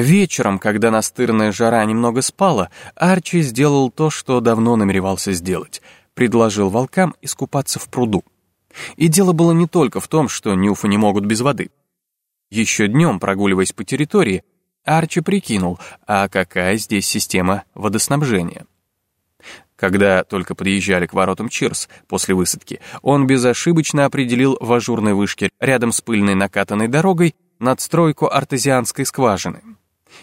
Вечером, когда настырная жара немного спала, Арчи сделал то, что давно намеревался сделать. Предложил волкам искупаться в пруду. И дело было не только в том, что нюфы не могут без воды. Еще днем, прогуливаясь по территории, Арчи прикинул, а какая здесь система водоснабжения. Когда только подъезжали к воротам Чирс после высадки, он безошибочно определил в ажурной вышке рядом с пыльной накатанной дорогой надстройку артезианской скважины.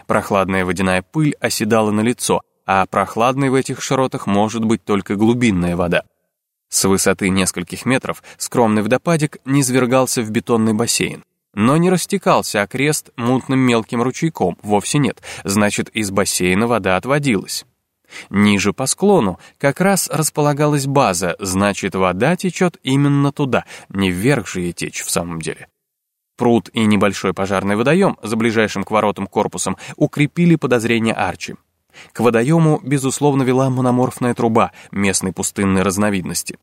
Прохладная водяная пыль оседала на лицо, а прохладной в этих широтах может быть только глубинная вода. С высоты нескольких метров скромный водопадик низвергался в бетонный бассейн. Но не растекался окрест мутным мелким ручейком, вовсе нет, значит, из бассейна вода отводилась. Ниже по склону как раз располагалась база, значит, вода течет именно туда, не вверх же ей течь в самом деле. Пруд и небольшой пожарный водоем за ближайшим к воротам корпусом укрепили подозрения Арчи. К водоему, безусловно, вела мономорфная труба местной пустынной разновидности.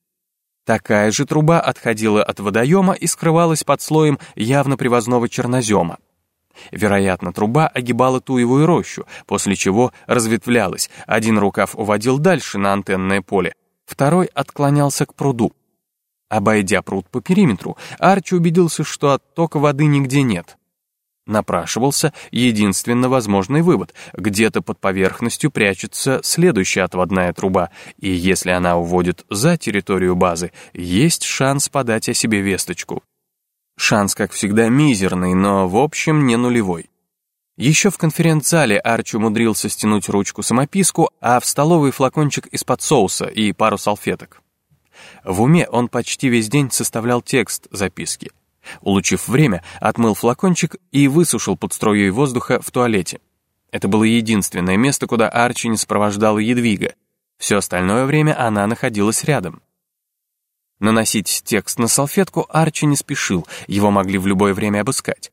Такая же труба отходила от водоема и скрывалась под слоем явно привозного чернозема. Вероятно, труба огибала туевую рощу, после чего разветвлялась. Один рукав уводил дальше на антенное поле, второй отклонялся к пруду. Обойдя пруд по периметру, Арчи убедился, что оттока воды нигде нет. Напрашивался единственно возможный вывод. Где-то под поверхностью прячется следующая отводная труба, и если она уводит за территорию базы, есть шанс подать о себе весточку. Шанс, как всегда, мизерный, но в общем не нулевой. Еще в конференц-зале Арчи умудрился стянуть ручку-самописку, а в столовый флакончик из-под соуса и пару салфеток. В уме он почти весь день составлял текст записки. Улучив время, отмыл флакончик и высушил под струей воздуха в туалете. Это было единственное место, куда Арчи не сопровождала Едвига. Все остальное время она находилась рядом. Наносить текст на салфетку Арчи не спешил, его могли в любое время обыскать.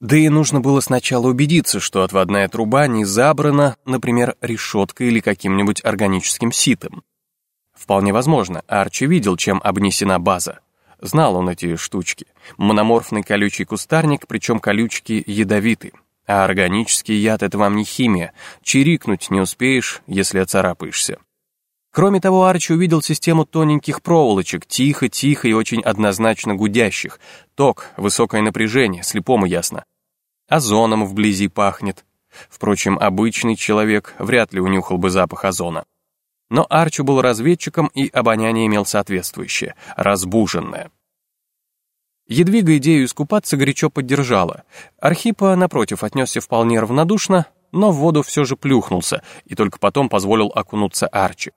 Да и нужно было сначала убедиться, что отводная труба не забрана, например, решеткой или каким-нибудь органическим ситом. Вполне возможно, Арчи видел, чем обнесена база. Знал он эти штучки. Мономорфный колючий кустарник, причем колючки ядовиты. А органический яд — это вам не химия. Чирикнуть не успеешь, если оцарапаешься. Кроме того, Арчи увидел систему тоненьких проволочек, тихо-тихо и очень однозначно гудящих. Ток, высокое напряжение, слепому ясно. Озоном вблизи пахнет. Впрочем, обычный человек вряд ли унюхал бы запах озона. Но Арчи был разведчиком, и обоняние имел соответствующее, разбуженное. Едвига идею искупаться горячо поддержала. Архипа, напротив, отнесся вполне равнодушно, но в воду все же плюхнулся и только потом позволил окунуться Арчи.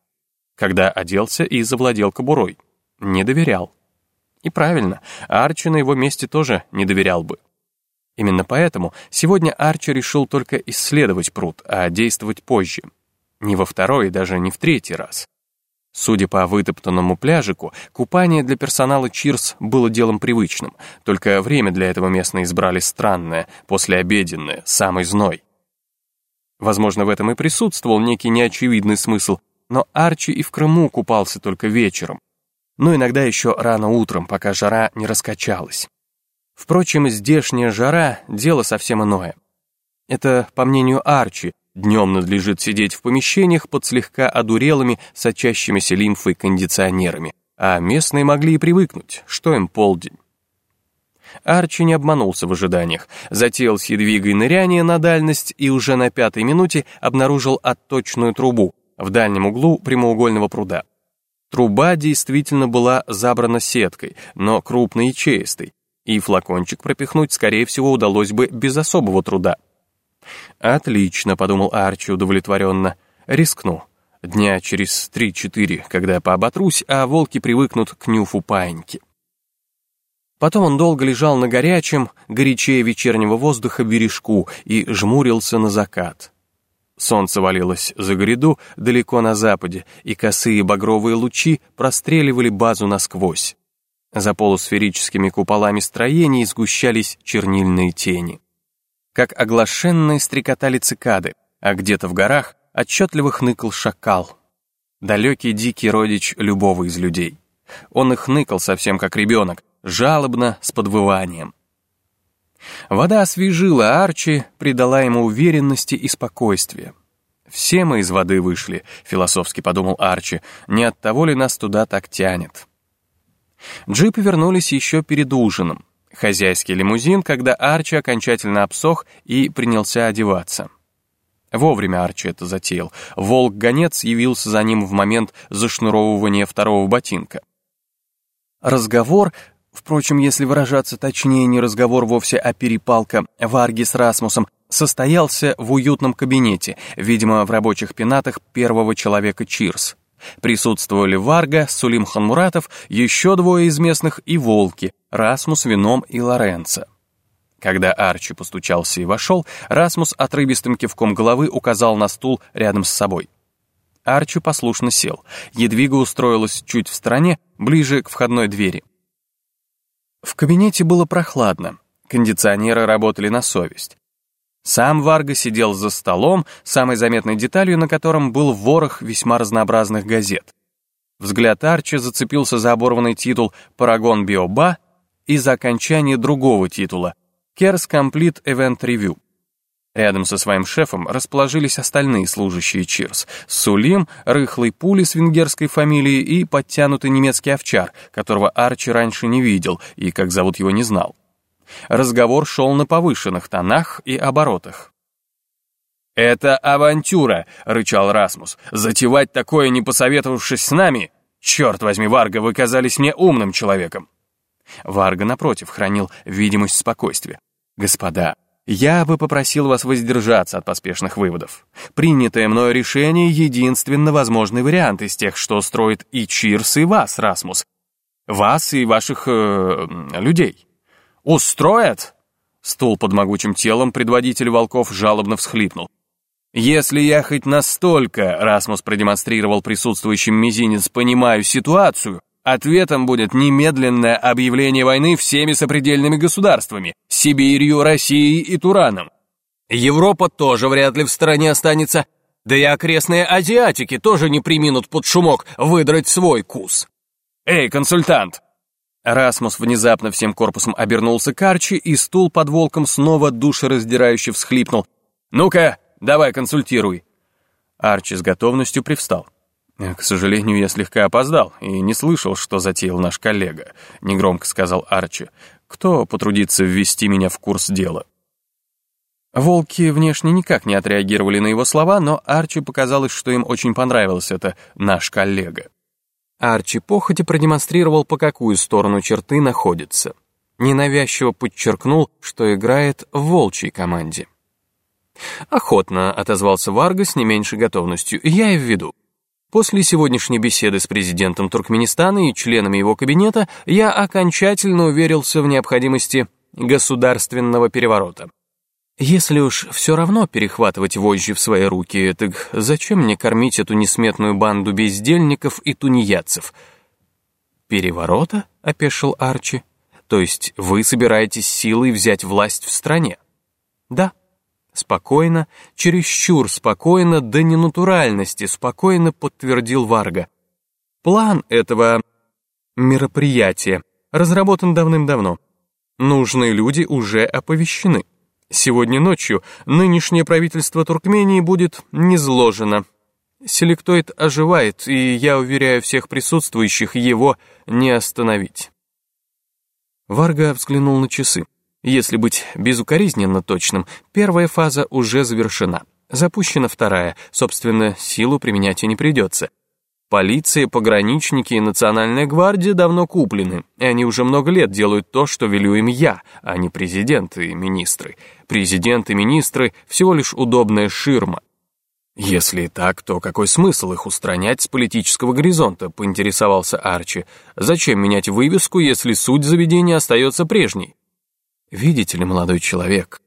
Когда оделся и завладел кобурой. Не доверял. И правильно, Арчи на его месте тоже не доверял бы. Именно поэтому сегодня Арчи решил только исследовать пруд, а действовать позже. Не во второй и даже не в третий раз. Судя по вытоптанному пляжику, купание для персонала Чирс было делом привычным, только время для этого местные избрали странное, послеобеденное, самый зной. Возможно, в этом и присутствовал некий неочевидный смысл, но Арчи и в Крыму купался только вечером, но иногда еще рано утром, пока жара не раскачалась. Впрочем, здешняя жара — дело совсем иное. Это, по мнению Арчи, Днем надлежит сидеть в помещениях под слегка одурелыми, сочащимися лимфой кондиционерами, а местные могли и привыкнуть, что им полдень. Арчи не обманулся в ожиданиях, затеял с едвигой ныряние на дальность и уже на пятой минуте обнаружил отточную трубу в дальнем углу прямоугольного пруда. Труба действительно была забрана сеткой, но крупной и чистой, и флакончик пропихнуть, скорее всего, удалось бы без особого труда. «Отлично», — подумал Арчи удовлетворенно. «Рискну. Дня через три-четыре, когда пооботрусь, а волки привыкнут к нюфу паиньки». Потом он долго лежал на горячем, горячее вечернего воздуха бережку и жмурился на закат. Солнце валилось за гряду далеко на западе, и косые багровые лучи простреливали базу насквозь. За полусферическими куполами строений сгущались чернильные тени как оглашенные стрекотали цикады, а где-то в горах отчетливо хныкал шакал. Далекий дикий родич любого из людей. Он их хныкал совсем как ребенок, жалобно, с подвыванием. Вода освежила Арчи, придала ему уверенности и спокойствия. «Все мы из воды вышли», — философски подумал Арчи, «не от того ли нас туда так тянет?» Джипы вернулись еще перед ужином. Хозяйский лимузин, когда Арчи окончательно обсох и принялся одеваться. Вовремя Арчи это затеял. Волк-гонец явился за ним в момент зашнуровывания второго ботинка. Разговор, впрочем, если выражаться точнее, не разговор вовсе, а перепалка Варги с Расмусом, состоялся в уютном кабинете, видимо, в рабочих пенатах первого человека Чирс. Присутствовали Варга, Сулим Ханмуратов, еще двое из местных и Волки, Расмус, Вином и Лоренцо. Когда Арчи постучался и вошел, Расмус отрывистым кивком головы указал на стул рядом с собой. Арчи послушно сел. Едвига устроилась чуть в стороне, ближе к входной двери. В кабинете было прохладно. Кондиционеры работали на совесть. Сам Варга сидел за столом, самой заметной деталью на котором был ворох весьма разнообразных газет. Взгляд Арчи зацепился за оборванный титул «Парагон Биоба» и за окончание другого титула «Керс Complete Event Review». Рядом со своим шефом расположились остальные служащие Чирс. Сулим, рыхлый пули с венгерской фамилией и подтянутый немецкий овчар, которого Арчи раньше не видел и, как зовут его, не знал. Разговор шел на повышенных тонах и оборотах. «Это авантюра!» — рычал Расмус. «Затевать такое, не посоветовавшись с нами? Черт возьми, Варга, вы казались мне умным человеком!» Варга, напротив, хранил видимость спокойствия. «Господа, я бы попросил вас воздержаться от поспешных выводов. Принятое мною решение — единственно возможный вариант из тех, что строит и Чирс, и вас, Расмус. Вас и ваших... Э, людей. Устроят?» Стул под могучим телом предводитель волков жалобно всхлипнул. «Если я хоть настолько, — Расмус продемонстрировал присутствующим мизинец, — понимаю ситуацию, Ответом будет немедленное объявление войны всеми сопредельными государствами – Сибирью, Россией и Тураном. Европа тоже вряд ли в стороне останется, да и окрестные азиатики тоже не приминут под шумок выдрать свой кус. «Эй, консультант!» Расмус внезапно всем корпусом обернулся к Арчи, и стул под волком снова душераздирающе всхлипнул. «Ну-ка, давай консультируй!» Арчи с готовностью привстал. «К сожалению, я слегка опоздал и не слышал, что затеял наш коллега», — негромко сказал Арчи. «Кто потрудится ввести меня в курс дела?» Волки внешне никак не отреагировали на его слова, но Арчи показалось, что им очень понравилось это «наш коллега». Арчи походе продемонстрировал, по какую сторону черты находится. Ненавязчиво подчеркнул, что играет в волчьей команде. Охотно отозвался Варга с не меньшей готовностью, я и введу. После сегодняшней беседы с президентом Туркменистана и членами его кабинета я окончательно уверился в необходимости государственного переворота. Если уж все равно перехватывать вожжи в свои руки, так зачем мне кормить эту несметную банду бездельников и тунеядцев? «Переворота?» — опешил Арчи. «То есть вы собираетесь силой взять власть в стране?» «Да», Спокойно, чересчур спокойно, до ненатуральности спокойно подтвердил Варга. План этого мероприятия разработан давным-давно. Нужные люди уже оповещены. Сегодня ночью нынешнее правительство Туркмении будет низложено. Селектоид оживает, и я уверяю всех присутствующих, его не остановить. Варга взглянул на часы. Если быть безукоризненно точным, первая фаза уже завершена. Запущена вторая, собственно, силу применять и не придется. Полиция, пограничники и национальная гвардия давно куплены, и они уже много лет делают то, что велю им я, а не президенты и министры. Президенты и министры — всего лишь удобная ширма. «Если так, то какой смысл их устранять с политического горизонта?» — поинтересовался Арчи. «Зачем менять вывеску, если суть заведения остается прежней?» «Видите ли, молодой человек», —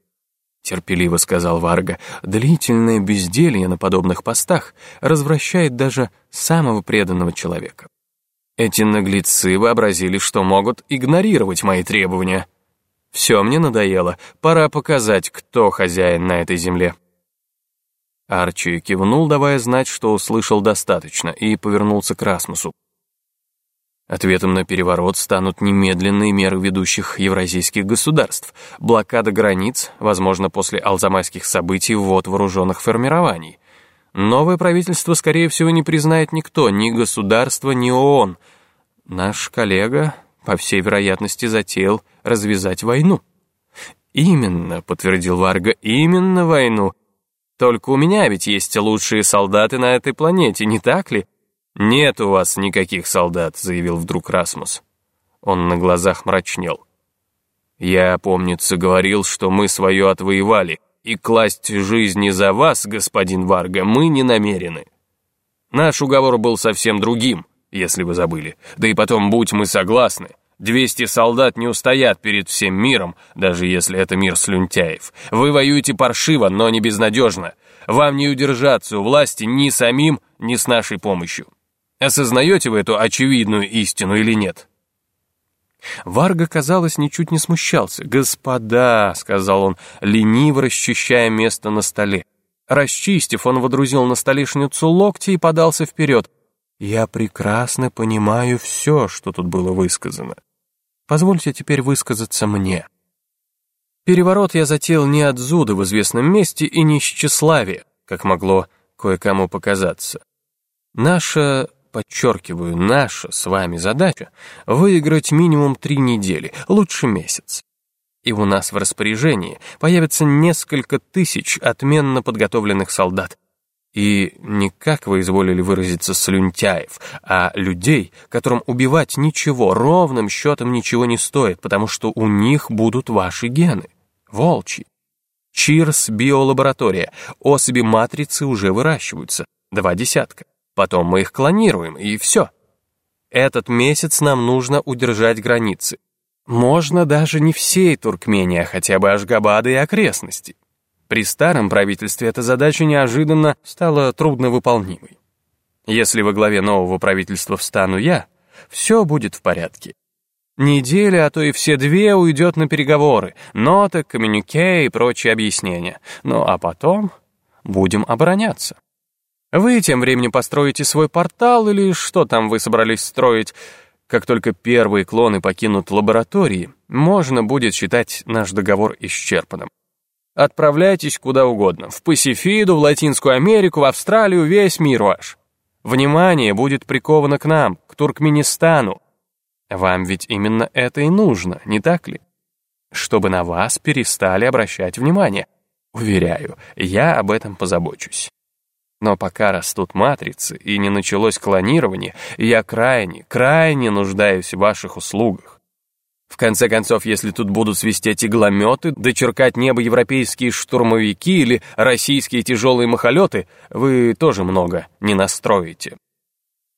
терпеливо сказал Варга, «длительное безделье на подобных постах развращает даже самого преданного человека. Эти наглецы вообразили, что могут игнорировать мои требования. Все мне надоело, пора показать, кто хозяин на этой земле». Арчи кивнул, давая знать, что услышал достаточно, и повернулся к Расмусу. Ответом на переворот станут немедленные меры ведущих евразийских государств, блокада границ, возможно, после алзамайских событий ввод вооруженных формирований. Новое правительство, скорее всего, не признает никто, ни государство, ни ООН. Наш коллега, по всей вероятности, затеял развязать войну. «Именно», — подтвердил Варга, — «именно войну. Только у меня ведь есть лучшие солдаты на этой планете, не так ли?» «Нет у вас никаких солдат», — заявил вдруг Расмус. Он на глазах мрачнел. «Я, помнится, говорил, что мы свое отвоевали, и класть жизни за вас, господин Варга, мы не намерены. Наш уговор был совсем другим, если вы забыли. Да и потом, будь мы согласны, Двести солдат не устоят перед всем миром, даже если это мир слюнтяев. Вы воюете паршиво, но не безнадежно. Вам не удержаться у власти ни самим, ни с нашей помощью. Осознаете вы эту очевидную истину или нет?» Варга, казалось, ничуть не смущался. «Господа», — сказал он, лениво расчищая место на столе. Расчистив, он водрузил на столешницу локти и подался вперед. «Я прекрасно понимаю все, что тут было высказано. Позвольте теперь высказаться мне. Переворот я затеял не от зуда в известном месте и не с тщеславия, как могло кое-кому показаться. Наша, подчеркиваю, наша с вами задача — выиграть минимум три недели, лучше месяц. И у нас в распоряжении появится несколько тысяч отменно подготовленных солдат, и не как вы изволили выразиться слюнтяев, а людей, которым убивать ничего, ровным счетом ничего не стоит, потому что у них будут ваши гены, волчьи. Чирс биолаборатория, особи матрицы уже выращиваются, два десятка. Потом мы их клонируем, и все. Этот месяц нам нужно удержать границы. Можно даже не всей Туркмении, а хотя бы Ашгабада и окрестности. При старом правительстве эта задача неожиданно стала трудновыполнимой. Если во главе нового правительства встану я, все будет в порядке. Неделя, а то и все две уйдет на переговоры, ноты, коммюнике и прочие объяснения. Ну а потом будем обороняться. Вы тем временем построите свой портал или что там вы собрались строить. Как только первые клоны покинут лаборатории, можно будет считать наш договор исчерпанным. Отправляйтесь куда угодно, в Пасифиду, в Латинскую Америку, в Австралию, весь мир ваш. Внимание будет приковано к нам, к Туркменистану. Вам ведь именно это и нужно, не так ли? Чтобы на вас перестали обращать внимание. Уверяю, я об этом позабочусь. Но пока растут матрицы и не началось клонирование, я крайне, крайне нуждаюсь в ваших услугах. В конце концов, если тут будут свистеть иглометы, дочеркать небо европейские штурмовики или российские тяжелые махолеты, вы тоже много не настроите.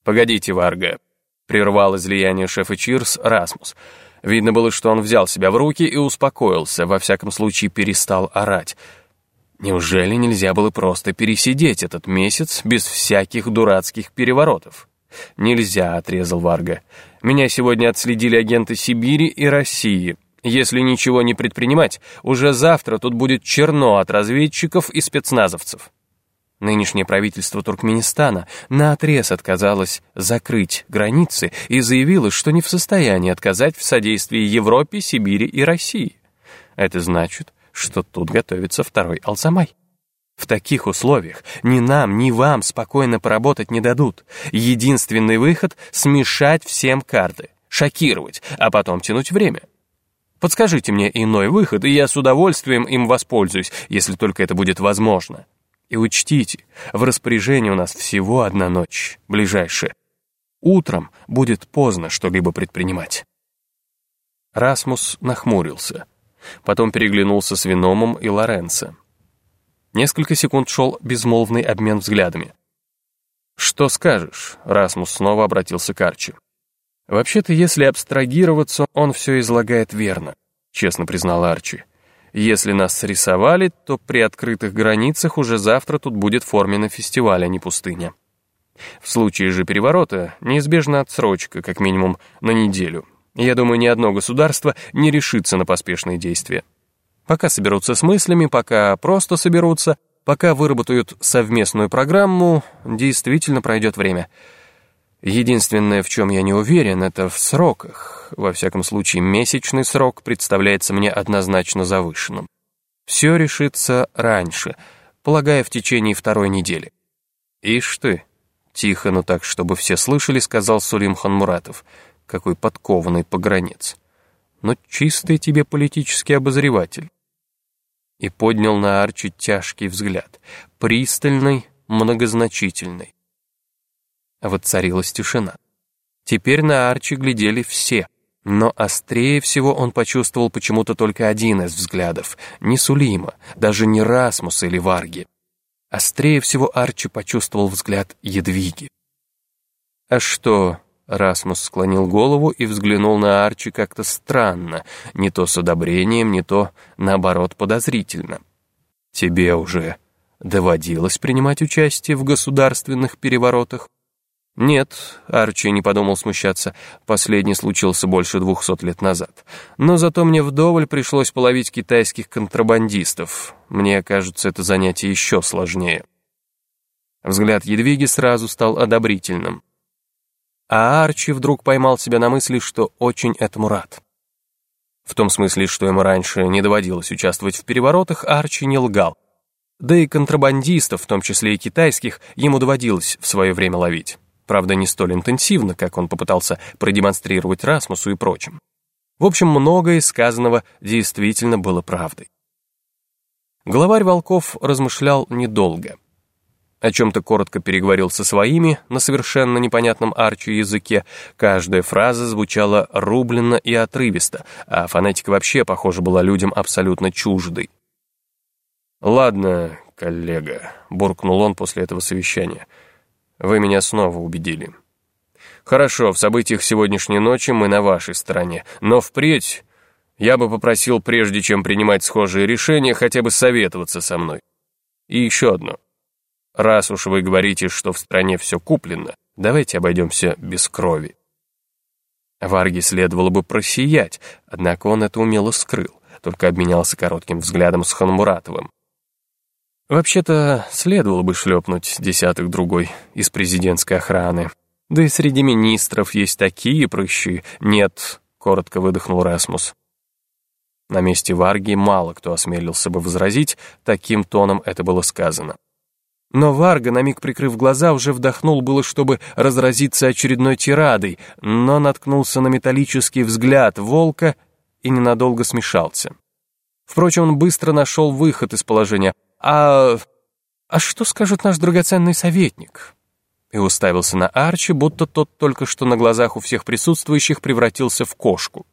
«Погодите, Варга», — прервал излияние шефа Чирс Расмус. Видно было, что он взял себя в руки и успокоился, во всяком случае перестал орать. Неужели нельзя было просто пересидеть этот месяц без всяких дурацких переворотов? «Нельзя», — отрезал Варга. «Меня сегодня отследили агенты Сибири и России. Если ничего не предпринимать, уже завтра тут будет черно от разведчиков и спецназовцев». Нынешнее правительство Туркменистана наотрез отказалось закрыть границы и заявило, что не в состоянии отказать в содействии Европе, Сибири и России. Это значит, что тут готовится второй Алзамай. В таких условиях ни нам, ни вам спокойно поработать не дадут. Единственный выход — смешать всем карты, шокировать, а потом тянуть время. Подскажите мне иной выход, и я с удовольствием им воспользуюсь, если только это будет возможно. И учтите, в распоряжении у нас всего одна ночь, ближайшая. Утром будет поздно что-либо предпринимать. Расмус нахмурился. Потом переглянулся с Виномом и Лоренцо. Несколько секунд шел безмолвный обмен взглядами. «Что скажешь?» — Расмус снова обратился к Арчи. «Вообще-то, если абстрагироваться, он все излагает верно», — честно признал Арчи. «Если нас срисовали, то при открытых границах уже завтра тут будет форменно фестиваль, а не пустыня. В случае же переворота неизбежна отсрочка, как минимум, на неделю. Я думаю, ни одно государство не решится на поспешные действия. Пока соберутся с мыслями, пока просто соберутся, пока выработают совместную программу, действительно пройдет время. Единственное, в чем я не уверен, это в сроках. Во всяком случае, месячный срок представляется мне однозначно завышенным. Все решится раньше, полагая, в течение второй недели. Ишь ты, тихо, но так, чтобы все слышали, сказал Сулим Ханмуратов, какой подкованный погранец. Но чистый тебе политический обозреватель. И поднял на Арчи тяжкий взгляд, пристальный, многозначительный. Воцарилась тишина. Теперь на Арчи глядели все, но острее всего он почувствовал почему-то только один из взглядов, не Сулима, даже не Расмуса или Варги. Острее всего Арчи почувствовал взгляд Едвиги. «А что?» — Расмус склонил голову и взглянул на Арчи как-то странно, не то с одобрением, не то, наоборот, подозрительно. «Тебе уже доводилось принимать участие в государственных переворотах?» Нет, Арчи не подумал смущаться, последний случился больше двухсот лет назад. Но зато мне вдоволь пришлось половить китайских контрабандистов. Мне кажется, это занятие еще сложнее. Взгляд Едвиги сразу стал одобрительным. А Арчи вдруг поймал себя на мысли, что очень этому рад. В том смысле, что ему раньше не доводилось участвовать в переворотах, Арчи не лгал. Да и контрабандистов, в том числе и китайских, ему доводилось в свое время ловить. Правда, не столь интенсивно, как он попытался продемонстрировать Расмусу и прочим. В общем, многое сказанного действительно было правдой. Главарь волков размышлял недолго. О чем-то коротко переговорил со своими на совершенно непонятном арчи языке. Каждая фраза звучала рубленно и отрывисто, а фонетика вообще, похоже, была людям абсолютно чуждой. «Ладно, коллега», — буркнул он после этого совещания, — вы меня снова убедили. Хорошо, в событиях сегодняшней ночи мы на вашей стороне, но впредь я бы попросил, прежде чем принимать схожие решения, хотя бы советоваться со мной. И еще одно. Раз уж вы говорите, что в стране все куплено, давайте обойдемся без крови. Варге следовало бы просиять, однако он это умело скрыл, только обменялся коротким взглядом с Ханмуратовым. Вообще-то, следовало бы шлепнуть десяток-другой из президентской охраны. Да и среди министров есть такие прыщи. Нет, коротко выдохнул Расмус. На месте Варги мало кто осмелился бы возразить, таким тоном это было сказано. Но Варга, на миг прикрыв глаза, уже вдохнул было, чтобы разразиться очередной тирадой, но наткнулся на металлический взгляд волка и ненадолго смешался. Впрочем, он быстро нашел выход из положения. «А... а что скажет наш драгоценный советник?» И уставился на Арчи, будто тот только что на глазах у всех присутствующих превратился в кошку.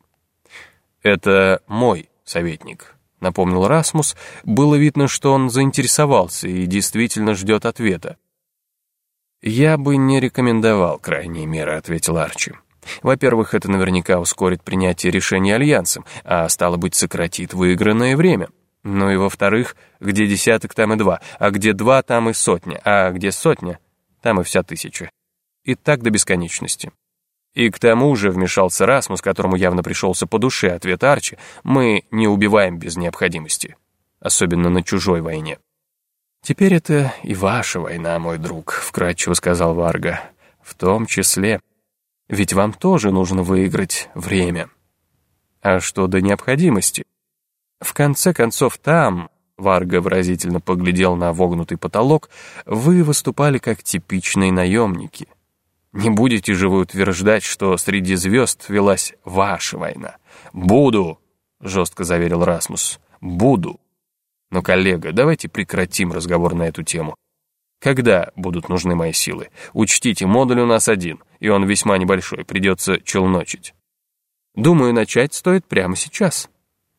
«Это мой советник», — напомнил Расмус. Было видно, что он заинтересовался и действительно ждет ответа. «Я бы не рекомендовал крайние меры», — ответил Арчи. «Во-первых, это наверняка ускорит принятие решения Альянсом, а стало быть, сократит выигранное время. Ну и во-вторых, где десяток, там и два, а где два, там и сотня, а где сотня, там и вся тысяча. И так до бесконечности. И к тому же вмешался Расмус, которому явно пришелся по душе ответ Арчи, мы не убиваем без необходимости, особенно на чужой войне. «Теперь это и ваша война, мой друг», — вкратчиво сказал Варга. «В том числе. Ведь вам тоже нужно выиграть время. А что до необходимости? В конце концов, там, Варга выразительно поглядел на вогнутый потолок, вы выступали как типичные наемники. Не будете же вы утверждать, что среди звезд велась ваша война. «Буду», — жестко заверил Расмус, — «буду». Но, коллега, давайте прекратим разговор на эту тему. Когда будут нужны мои силы? Учтите, модуль у нас один, и он весьма небольшой, придется челночить. Думаю, начать стоит прямо сейчас.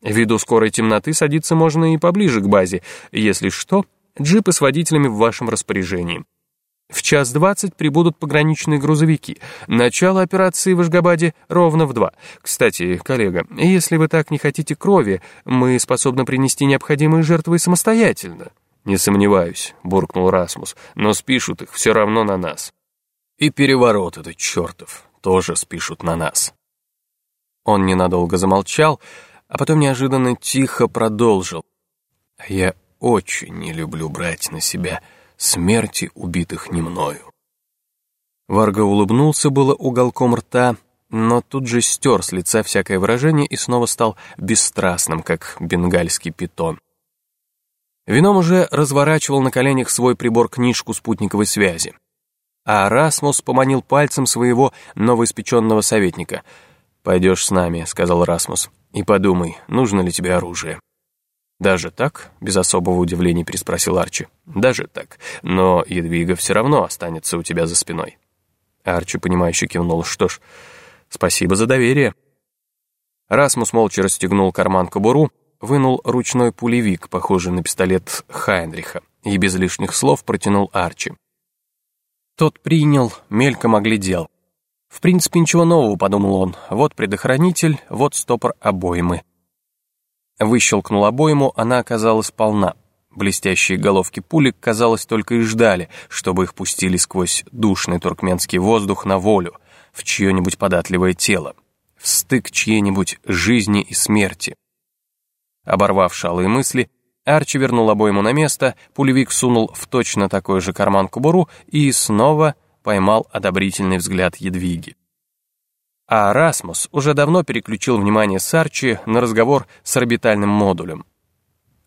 Ввиду скорой темноты садиться можно и поближе к базе. Если что, джипы с водителями в вашем распоряжении. В час двадцать прибудут пограничные грузовики. Начало операции в Ашгабаде ровно в два. Кстати, коллега, если вы так не хотите крови, мы способны принести необходимые жертвы самостоятельно. Не сомневаюсь, буркнул Расмус, но спишут их все равно на нас. И переворот этот чертов тоже спишут на нас. Он ненадолго замолчал, а потом неожиданно тихо продолжил. «Я очень не люблю брать на себя смерти убитых не мною. Варга улыбнулся было уголком рта, но тут же стер с лица всякое выражение и снова стал бесстрастным, как бенгальский питон. Вином уже разворачивал на коленях свой прибор-книжку спутниковой связи. А Расмус поманил пальцем своего новоиспеченного советника. «Пойдешь с нами», — сказал Расмус, — «и подумай, нужно ли тебе оружие». «Даже так?» — без особого удивления переспросил Арчи. «Даже так. Но Едвига все равно останется у тебя за спиной». Арчи, понимающе кивнул. «Что ж, спасибо за доверие». Расмус молча расстегнул карман кобуру, вынул ручной пулевик, похожий на пистолет Хайнриха, и без лишних слов протянул Арчи. Тот принял, мельком оглядел. В принципе, ничего нового, подумал он. Вот предохранитель, вот стопор обоймы. Выщелкнул обойму, она оказалась полна. Блестящие головки пулек, казалось, только и ждали, чтобы их пустили сквозь душный туркменский воздух на волю, в чье-нибудь податливое тело, в стык чьей-нибудь жизни и смерти. Оборвав шалые мысли, Арчи вернул обойму на место, пулевик сунул в точно такой же карман кобуру и снова поймал одобрительный взгляд Едвиги. А Расмус уже давно переключил внимание Сарчи на разговор с орбитальным модулем.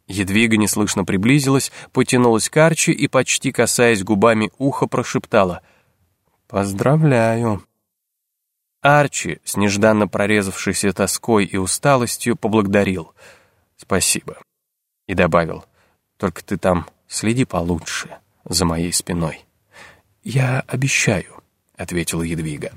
Едвига неслышно приблизилась, потянулась к Арчи и, почти касаясь губами уха, прошептала «Поздравляю». Арчи, с нежданно прорезавшейся тоской и усталостью, поблагодарил «Спасибо» и добавил «Только ты там следи получше за моей спиной». «Я обещаю», — ответила Едвига.